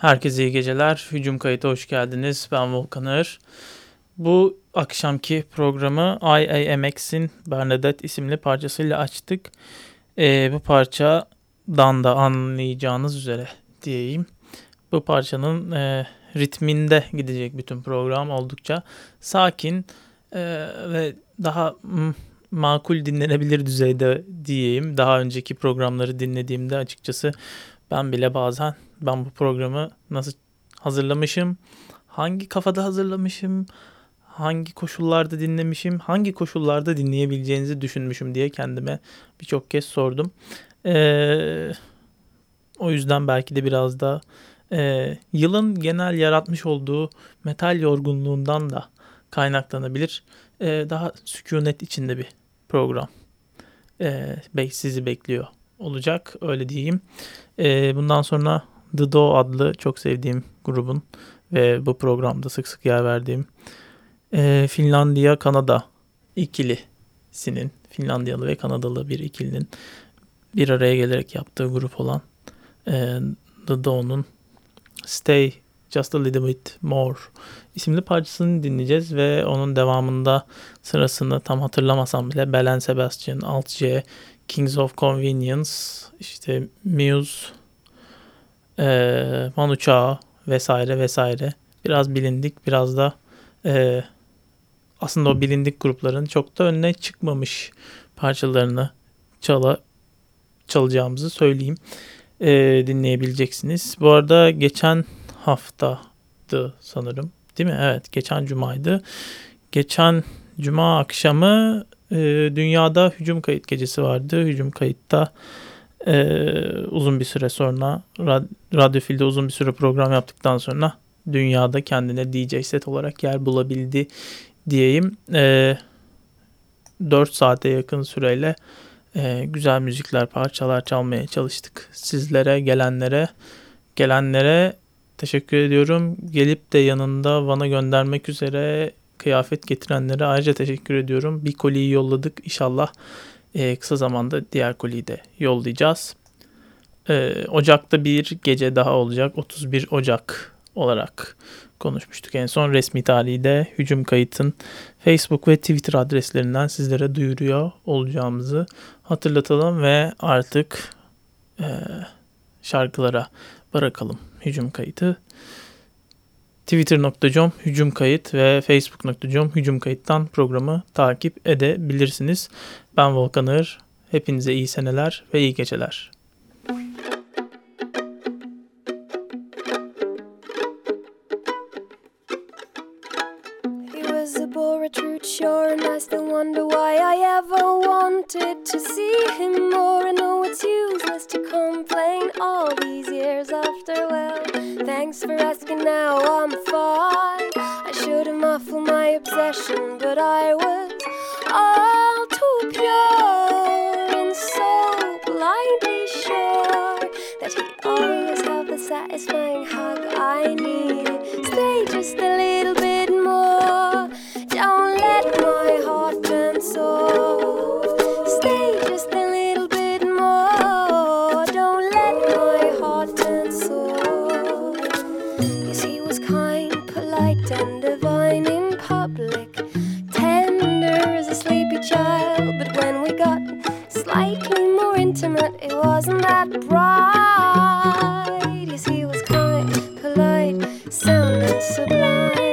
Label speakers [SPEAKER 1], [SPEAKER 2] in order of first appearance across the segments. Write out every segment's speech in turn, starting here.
[SPEAKER 1] Herkese iyi geceler. Hücum kayıta hoş geldiniz. Ben Volkan Ağır. Bu akşamki programı IAMX'in Bernadette isimli parçasıyla açtık. Ee, bu parçadan da anlayacağınız üzere diyeyim. Bu parçanın e, ritminde gidecek bütün program oldukça sakin e, ve daha makul dinlenebilir düzeyde diyeyim. Daha önceki programları dinlediğimde açıkçası ben bile bazen ben bu programı nasıl hazırlamışım, hangi kafada hazırlamışım, hangi koşullarda dinlemişim, hangi koşullarda dinleyebileceğinizi düşünmüşüm diye kendime birçok kez sordum. Ee, o yüzden belki de biraz da e, yılın genel yaratmış olduğu metal yorgunluğundan da kaynaklanabilir. E, daha sükunet içinde bir program e, sizi bekliyor olacak öyle diyeyim. E, bundan sonra The Do adlı çok sevdiğim grubun ve bu programda sık sık yer verdiğim e, Finlandiya Kanada ikilisinin Finlandiyalı ve Kanadalı bir ikilinin bir araya gelerek yaptığı grup olan e, The Do'nun Stay Just a Little Bit More isimli parçasını dinleyeceğiz ve onun devamında sırasını tam hatırlamasam bile Belen Sebastian, Alt J, Kings of Convenience, işte Muse, e, Manu Chao vesaire vesaire biraz bilindik biraz da e, aslında o bilindik grupların çok da önüne çıkmamış parçalarını çala çalacağımızı söyleyeyim. E, dinleyebileceksiniz. Bu arada geçen haftadı sanırım. Değil mi? Evet geçen cumaydı. Geçen cuma akşamı e, dünyada hücum kayıt gecesi vardı. Hücum kayıtta e, uzun bir süre sonra rad, Radyofil'de uzun bir süre program yaptıktan sonra dünyada kendine DJ set olarak yer bulabildi diyeyim. E, 4 saate yakın süreyle e, güzel müzikler, parçalar çalmaya çalıştık. Sizlere, gelenlere, gelenlere teşekkür ediyorum. Gelip de yanında Van'a göndermek üzere kıyafet getirenlere ayrıca teşekkür ediyorum. Bir koliyi yolladık. İnşallah e, kısa zamanda diğer koliyi de yollayacağız. E, Ocak'ta bir gece daha olacak. 31 Ocak olarak konuşmuştuk. En son resmi tarihi de hücum kayıtın Facebook ve Twitter adreslerinden sizlere duyuruyor olacağımızı hatırlatalım ve artık e, şarkılara bırakalım hücum kayıtı. Twitter.com hücum kayıt ve Facebook.com hücum kayıttan programı takip edebilirsiniz. Ben Volkan Ağır. Hepinize iyi seneler ve iyi geceler. sure, and I still wonder why I ever wanted to see him more. I know it's useless to complain all these years after. Well, thanks for asking, now I'm fine. I should have muffled my obsession, but I was too pure and so blindly sure that he'd always have the satisfying hug I need. Stay just a little slightly more intimate, it wasn't that bright. Yes, he was kind, polite, sound, and sublime.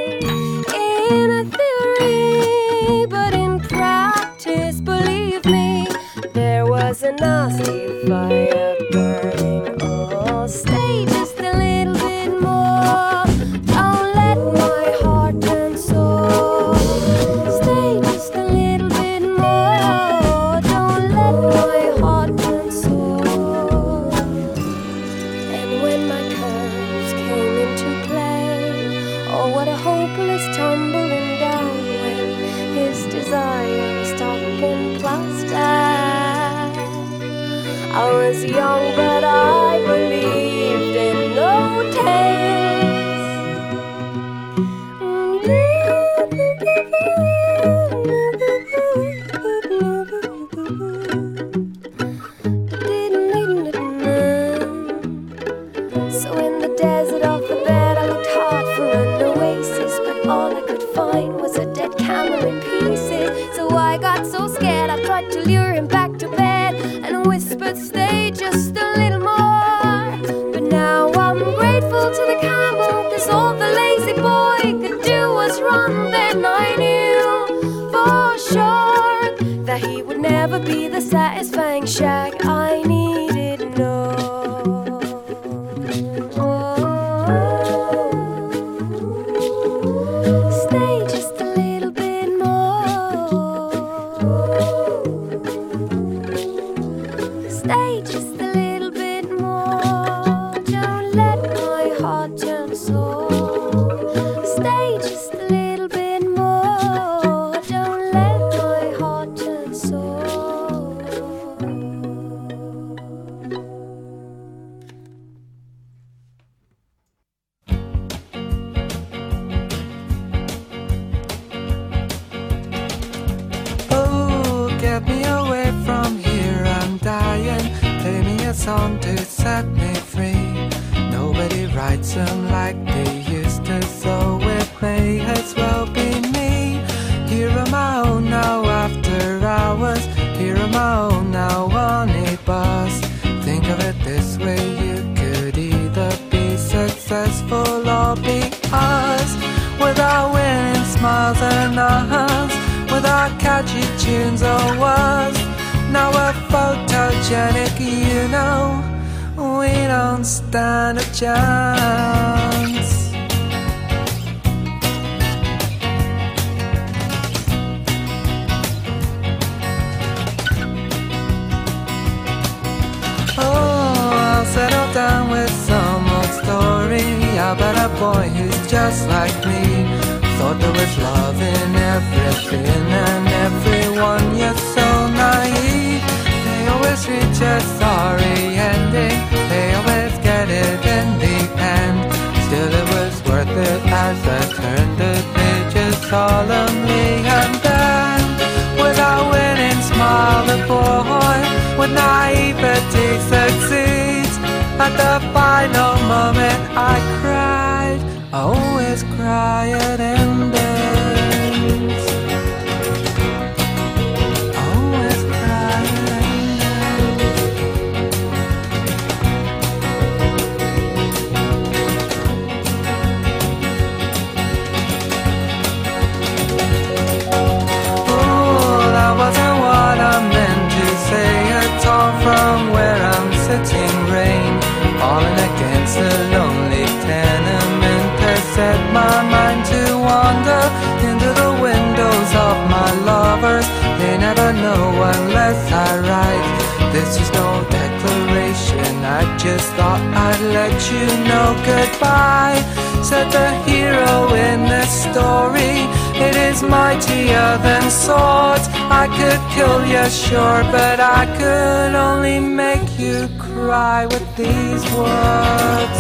[SPEAKER 2] by, said the hero in the story. It is mightier than swords. I could kill you, sure, but I could only make you cry with these words.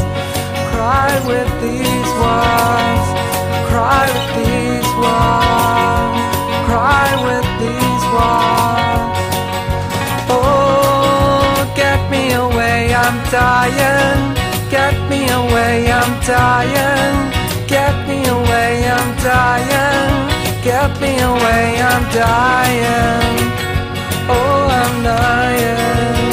[SPEAKER 2] Cry with these words. Cry with these words. Cry with these words. Oh, get me away, I'm dying. Get me away, I'm dying. Get me away, I'm dying. Get me away, I'm dying. Oh, I'm dying.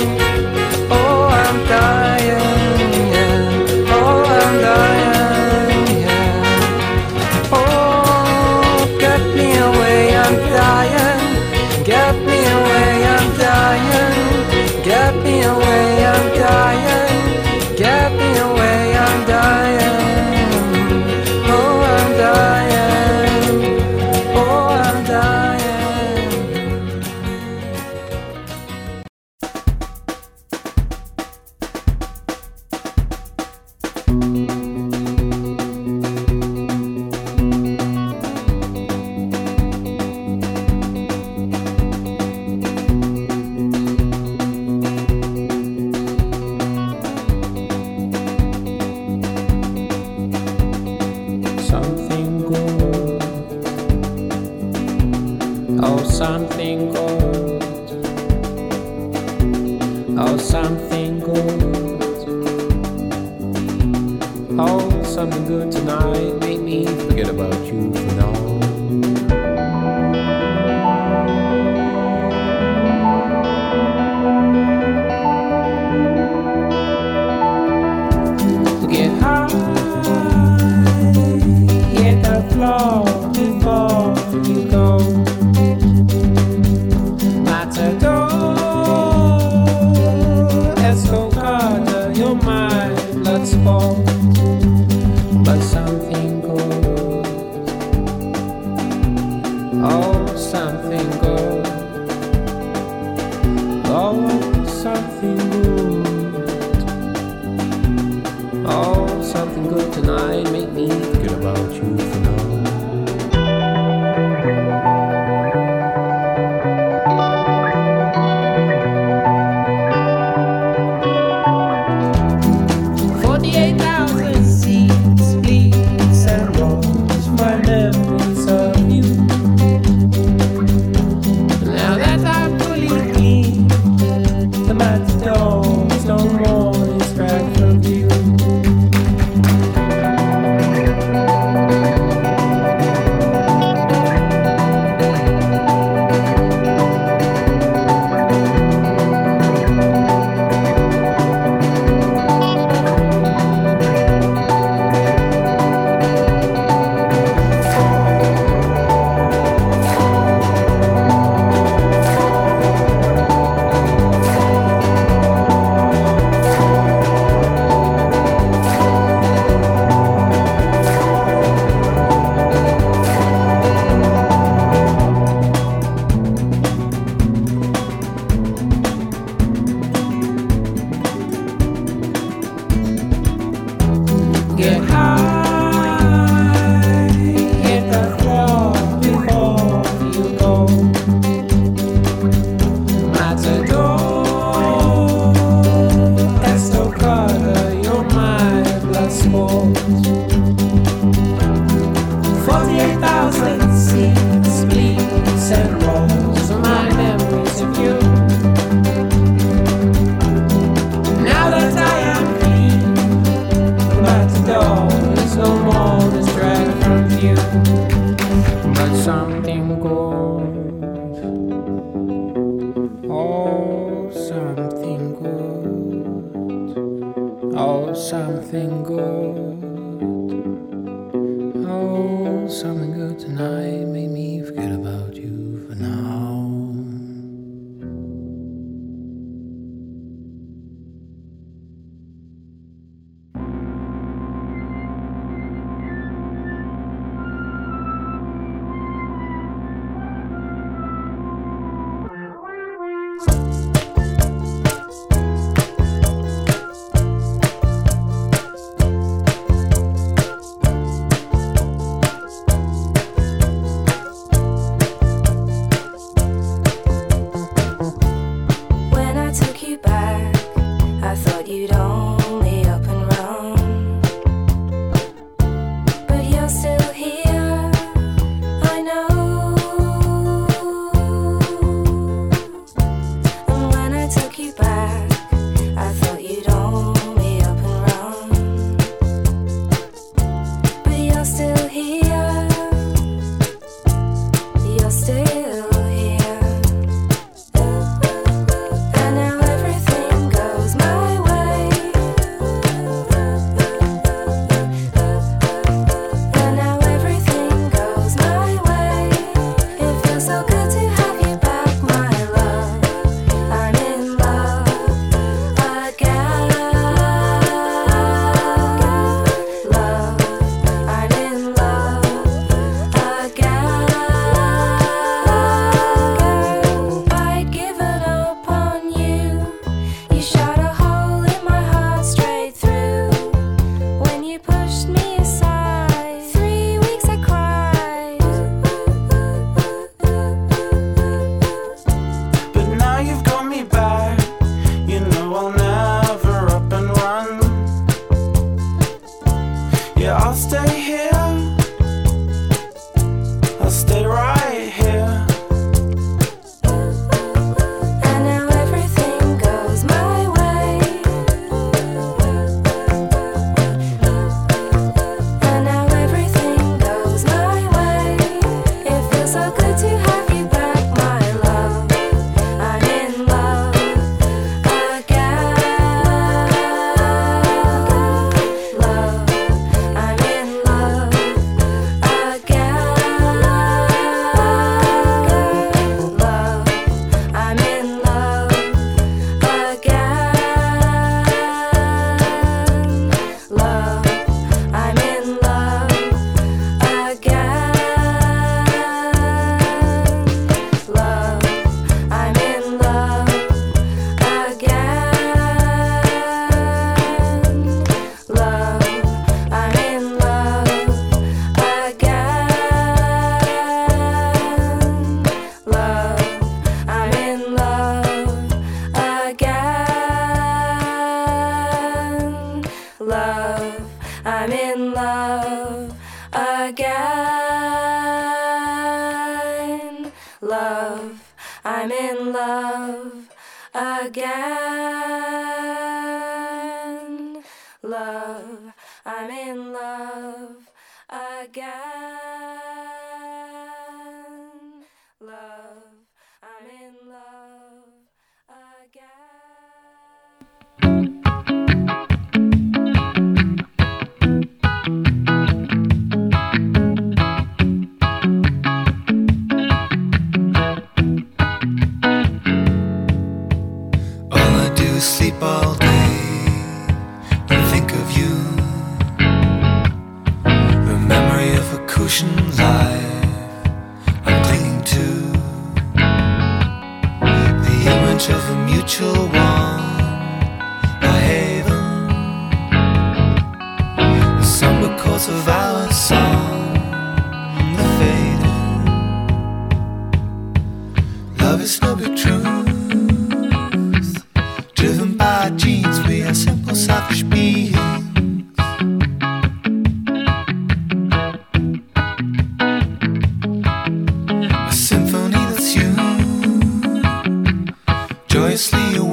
[SPEAKER 2] joyously away.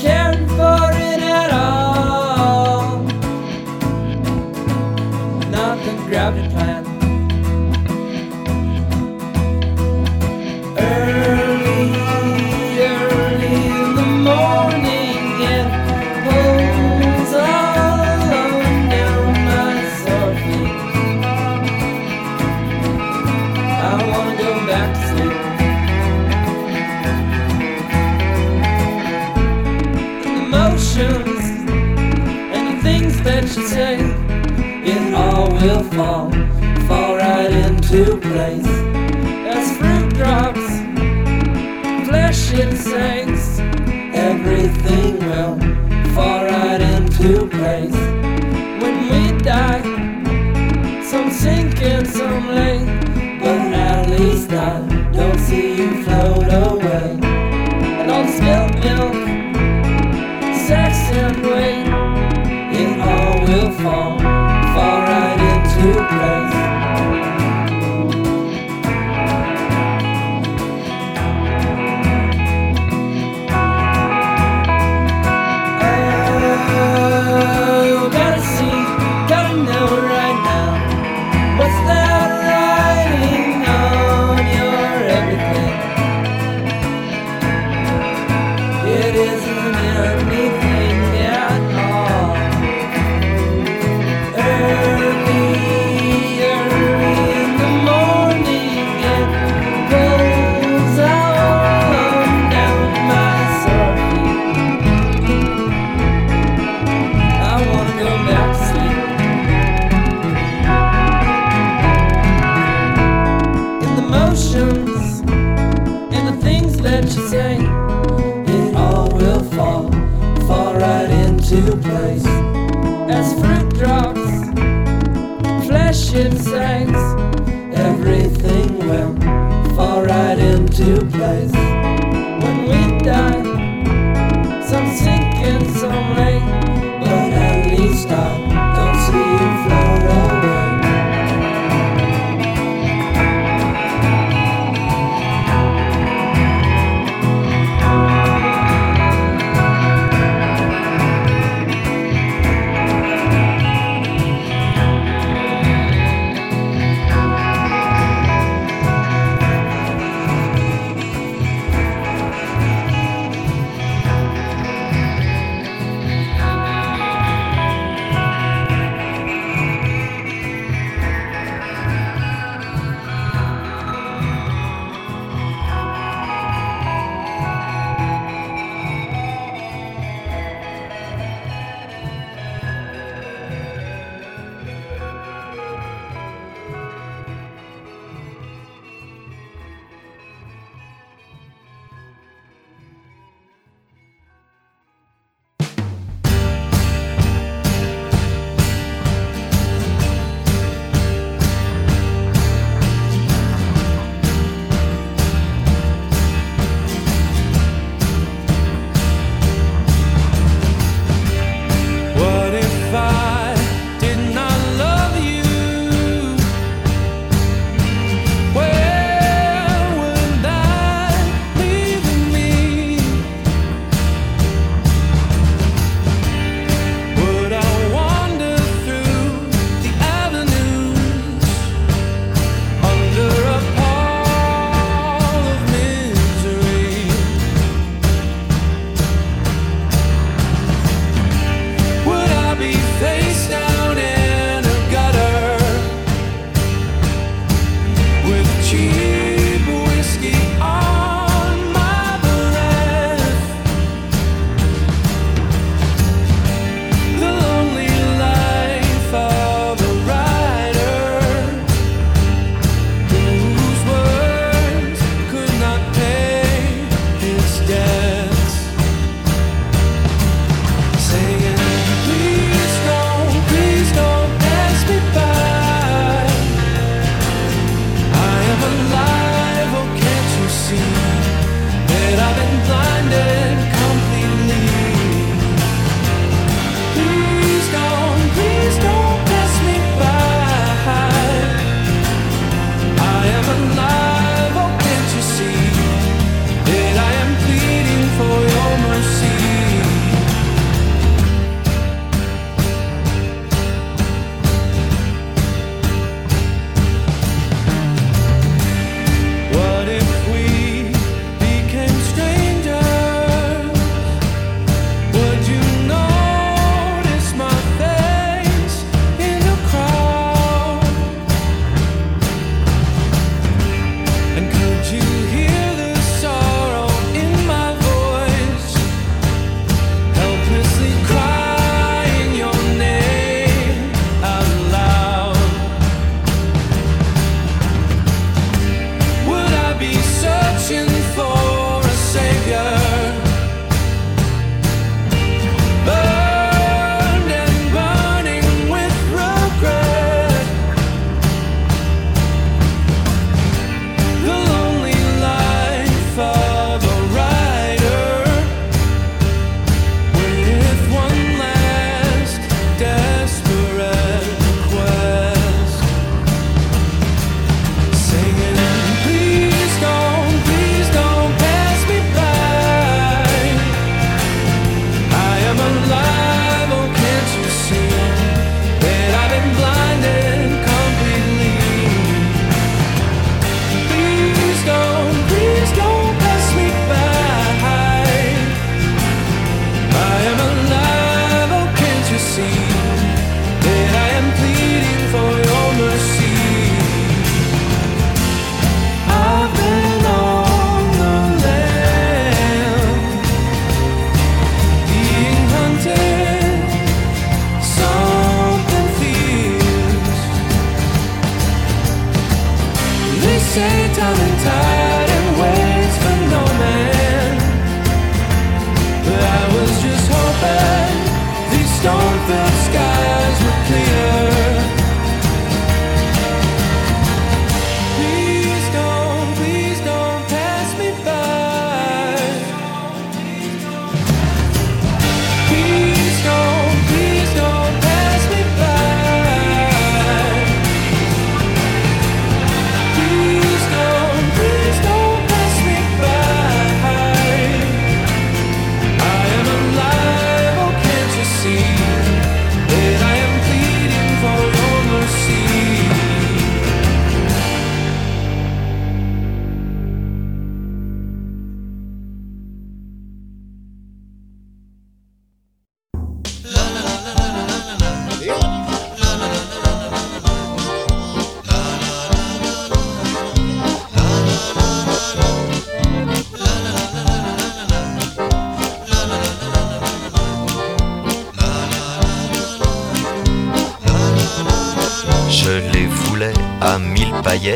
[SPEAKER 3] Caring for
[SPEAKER 4] it
[SPEAKER 5] at all. Nothing grabbed it. to place as fruit drops, flesh insects, everything will fall right into place.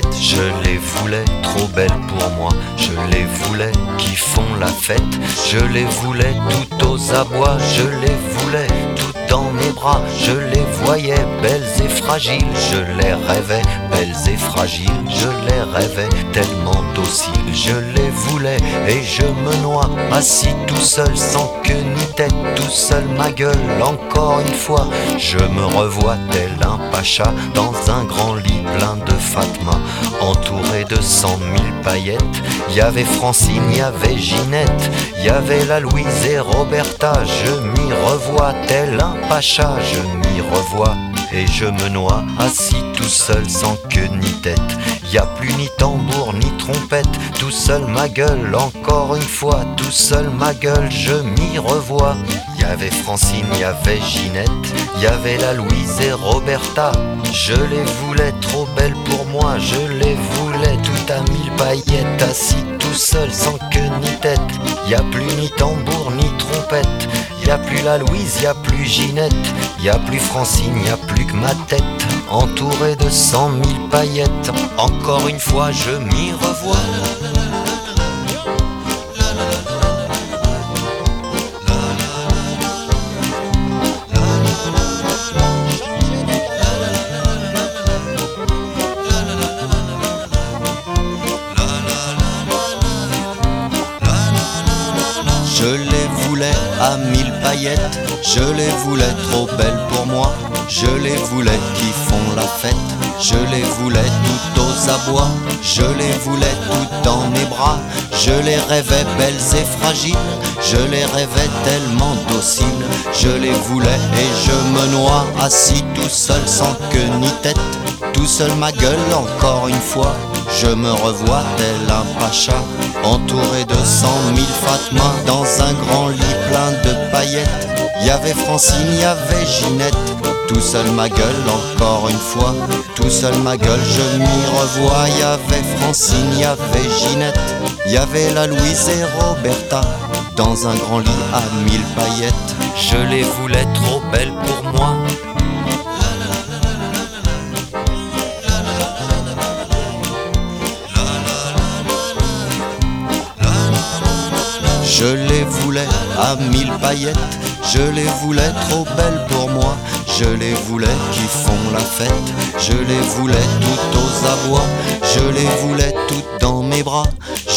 [SPEAKER 6] Je les voulais trop belles pour moi, je les voulais qui font la fête, je les voulais tout aux abois, je les voulais tout dans mes bras, je les voyais belles et fragiles, je les rêvais belles et fragiles, je les rêvais tellement dociles, je les voulais et je me noie, assis tout seul sans queue ni tête, tout seul ma gueule, encore une fois, je me revois tel un pacha dans un grand lit plein de Fatma, entouré de cent mille paillettes. Y avait Francine, y avait Ginette, y avait la Louise et Roberta. Je m'y revois tel un pacha, je m'y revois et je me noie assis tout seul sans queue ni tête. Y a plus ni tambour ni trompette, tout seul ma gueule, encore une fois, tout seul ma gueule, je m'y revois. Y avait Francine, y avait Ginette, y avait la Louise et Roberta. Je les voulais trop belles pour moi, je les voulais tout à mille paillettes, assis tout seul sans queue ni tête. Y a plus ni tambour ni trompette, y a plus la Louise, y a plus Ginette, y a plus Francine, y a plus que ma tête, entourée de cent mille paillettes. Encore une fois, je m'y revois. Mille paillettes, je les voulais trop belles pour moi, je les voulais qui font la fête, je les voulais tout aux abois, je les voulais toutes dans mes bras, je les rêvais belles et fragiles, je les rêvais tellement dociles, je les voulais et je me noie assis tout seul sans queue ni tête, tout seul ma gueule encore une fois, je me revois tel un pacha, entouré de cent mille Fatma, dans un grand lit plein de paillettes. Y avait Francine, y avait Ginette, tout seul ma gueule encore une fois, tout seul ma gueule, je m'y revois. Y avait Francine, y avait Ginette, y avait la Louise et Roberta, dans un grand lit à mille paillettes. Je les voulais trop belles pour moi. À mille paillettes, je les voulais trop belles pour moi, je les voulais qui font la fête, je les voulais toutes aux abois, je les voulais toutes dans mes bras,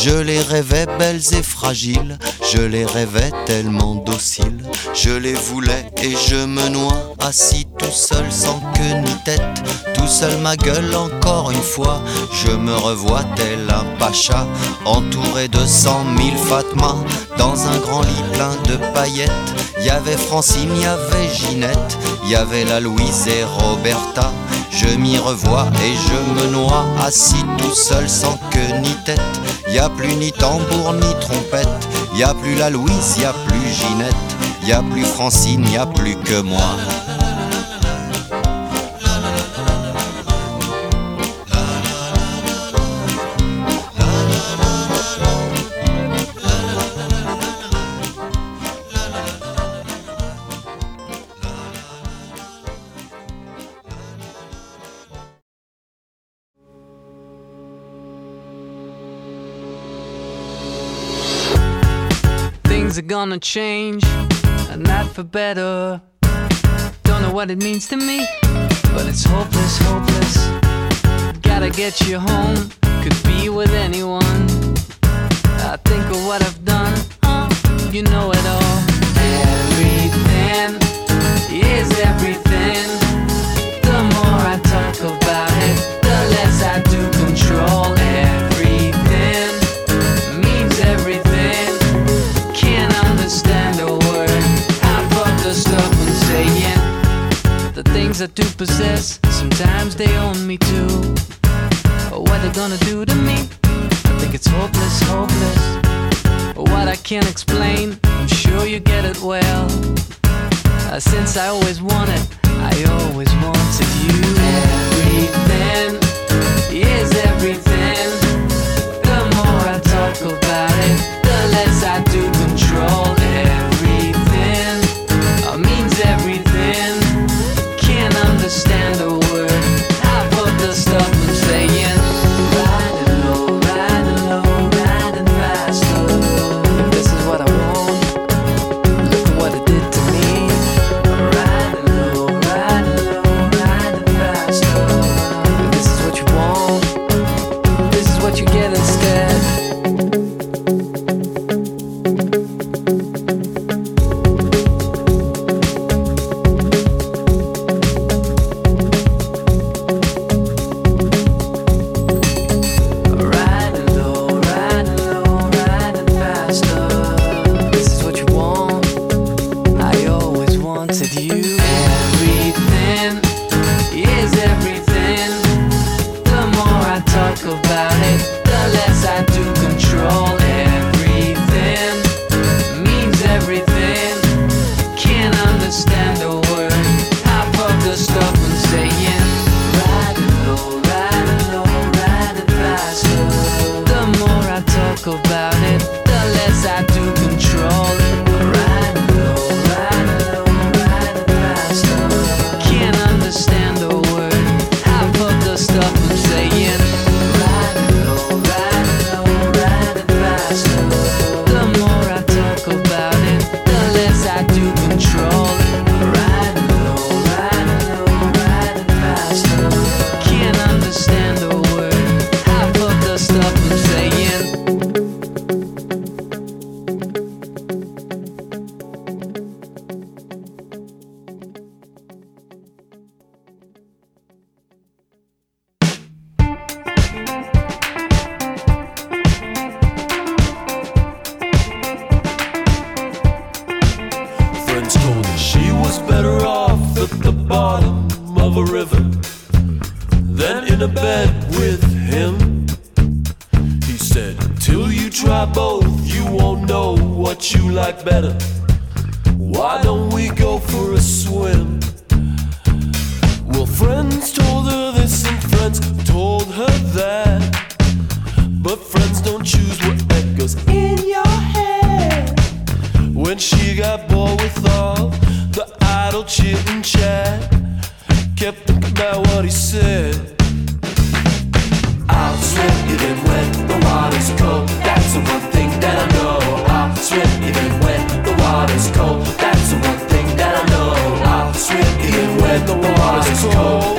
[SPEAKER 6] je les rêvais belles et fragiles, je les rêvais tellement dociles, je les voulais et je me noie assis tout seul sans queue ni tête, tout seul ma gueule encore une fois, je me revois tel un pacha, entouré de cent mille Fatma, dans un grand lit plein de paillettes. Y avait Francine, y avait Ginette, y avait la Louise et Roberta. Je m'y revois et je me noie assis tout seul sans queue ni tête. Y a plus ni tambour ni trompette, y a plus la Louise, y a plus Ginette, y a plus Francine, y a plus que moi.
[SPEAKER 7] things are gonna change, and not for better. Don't know what it means to me, but it's hopeless, hopeless. Gotta get you home, could be with anyone. I think of what I've done, uh, you know it all. things I do possess, sometimes they own me too. Or what they're gonna do to me, I think it's hopeless, hopeless. Or what I can't explain, I'm sure you get it well. Uh, since I always wanted, I always wanted you. Everything is everything. The more I talk about it, the less I do control it.
[SPEAKER 8] don't choose what echoes in your head. When she got bored with all the idle chit and chat, kept thinking about what he said. I'll swim even when the water's cold. That's the one thing that I know. I'll swim even when the water's cold. That's the one thing that I know. I'll swim even when the water's cold.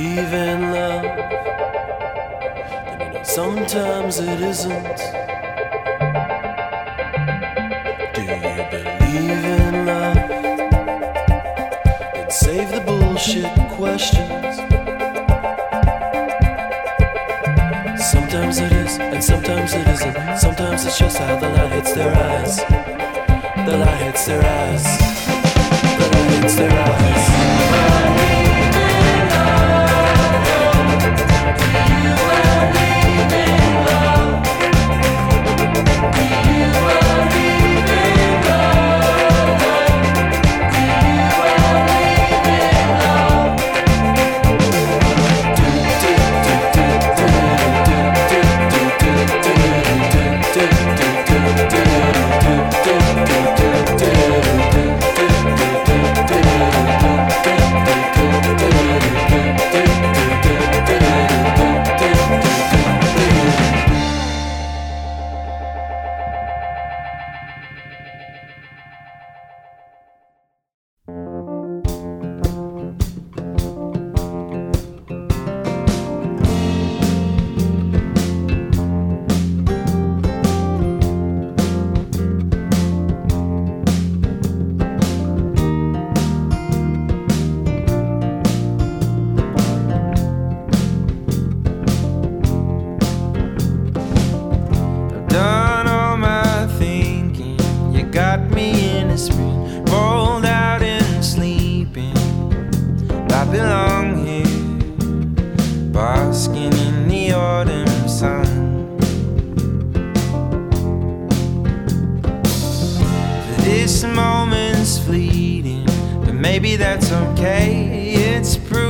[SPEAKER 8] believe in love, you know sometimes it isn't. Do you believe in love? Then save the bullshit questions. Sometimes it is, and sometimes it isn't. Sometimes it's just how the light hits their eyes. The light hits their eyes. The light hits their eyes.
[SPEAKER 9] Maybe that's okay, it's proof.